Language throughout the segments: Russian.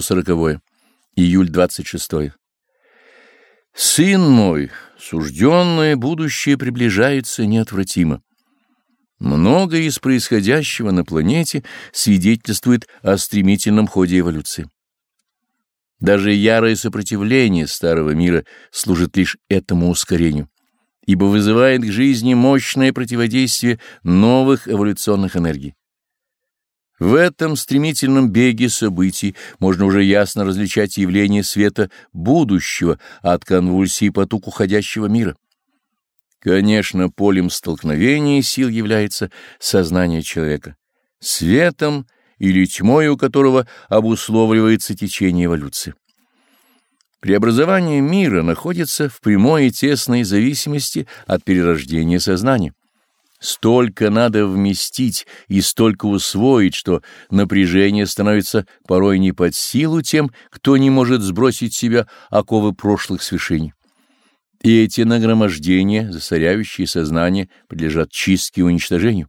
140. Июль 26. Сын мой, сужденное будущее приближается неотвратимо. Многое из происходящего на планете свидетельствует о стремительном ходе эволюции. Даже ярое сопротивление старого мира служит лишь этому ускорению, ибо вызывает к жизни мощное противодействие новых эволюционных энергий. В этом стремительном беге событий можно уже ясно различать явление света будущего от конвульсий поток уходящего мира. Конечно, полем столкновения сил является сознание человека, светом или тьмой, у которого обусловливается течение эволюции. Преобразование мира находится в прямой и тесной зависимости от перерождения сознания. Столько надо вместить и столько усвоить, что напряжение становится порой не под силу тем, кто не может сбросить себя оковы прошлых свершений. И эти нагромождения, засоряющие сознание, подлежат чистке и уничтожению.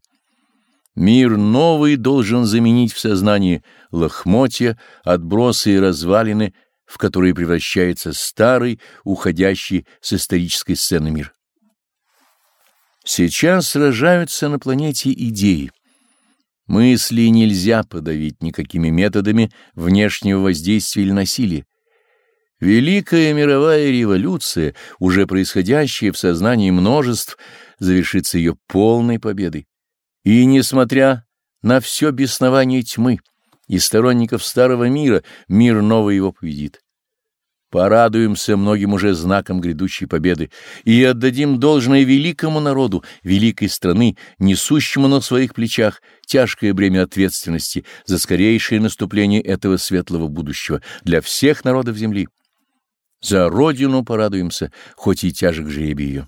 Мир новый должен заменить в сознании лохмотья, отбросы и развалины, в которые превращается старый, уходящий с исторической сцены мир. Сейчас сражаются на планете идеи. Мысли нельзя подавить никакими методами внешнего воздействия или насилия. Великая мировая революция, уже происходящая в сознании множеств, завершится ее полной победой. И, несмотря на все беснование тьмы и сторонников старого мира, мир новый его победит. Порадуемся многим уже знаком грядущей победы и отдадим должное великому народу, великой страны, несущему на своих плечах тяжкое бремя ответственности за скорейшее наступление этого светлого будущего для всех народов земли. За Родину порадуемся, хоть и тяжек жребий ее.